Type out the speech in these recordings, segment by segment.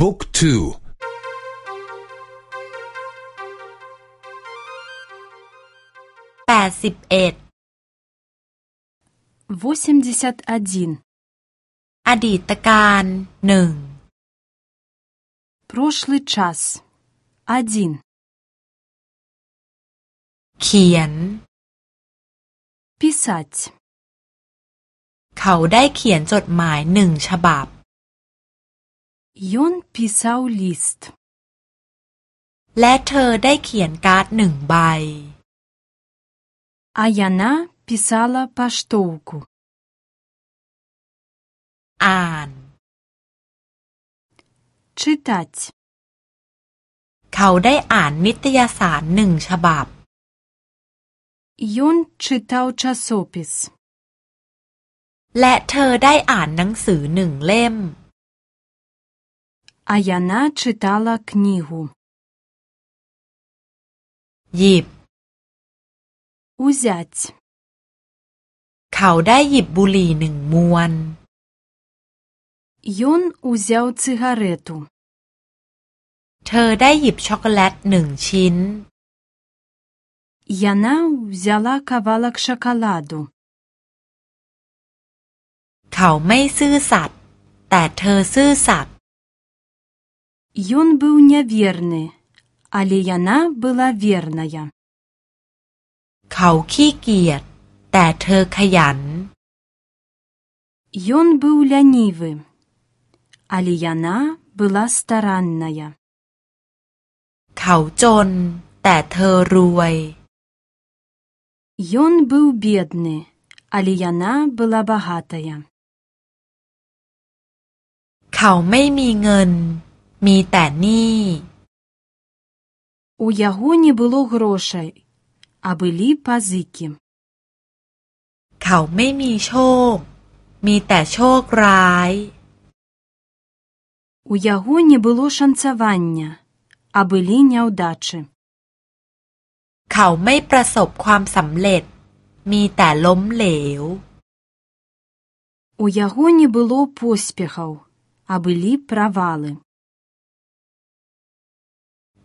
บุ๊กทูแปดสิบเอ็ด восемьдесят один อดีตการหนึ่ง прошлый час один เขียน писать เขาได้เขียนจดหมายหนึ่งฉบับ ён писаў лист และเธอได้เขียนการ์ดหนึ่งใบ а яна писала паштоўку อ่าน чытаць เขาได้อ่านนิตยสารหนึ่งฉบับ ён чытаў часопіс และเธอได้อ่านหนังสือหนึ่งเล่ม а яна чытала кнігу หยิบ узяць เขาได้หยิบบุหรี่หนึ่งมวน ён узяў цыгарету เธอได้หยิบช็อกโกแลตหนึ่งชิ้น яна ўзяла кавалак шакаладу เขาไม่ซื่อสัตย์แต่เธอซื่อสัตย์ Ён быў няверны, але яна была верная. เขาขี้เกียจแต่เธอขยัน Ён быў лянівы, але яна была старанная. เขาจนแต่เธอรวย Ён быў бедны, але яна была багатая. เขาไม่มีเงิน มีแต่หนี้ У яго не было грошай, а былі пазыкі. เขาไม่มีโชค มีแต่โชคร้าย У яго не было шанцавання, а былі няўдачы. เขาไม่ประสบความสำเร็จ มีแต่ล้มเหลว У яго не было поспехаў, а былі правалы.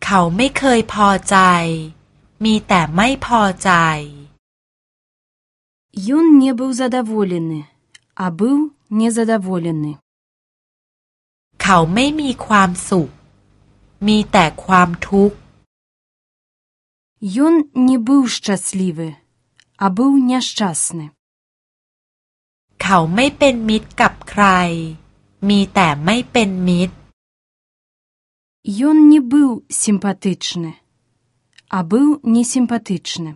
เขาไม่เคยพอใจ มีแต่ไม่พอใจ Ён не быў задаволены, а быў незадаволены. เขาไม่มีความสุข มีแต่ความทุกข์ Ён не быў шчаслівы, а быў няшчасны. เขาไม่เป็นมิตรกับใคร มีแต่ไม่เป็นมิตร Ён не быў сімпатычны, а быў несімпатычны.